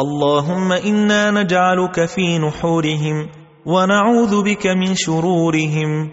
اللهم إنا نجعلك في نحورهم ونعوذ بك من شرورهم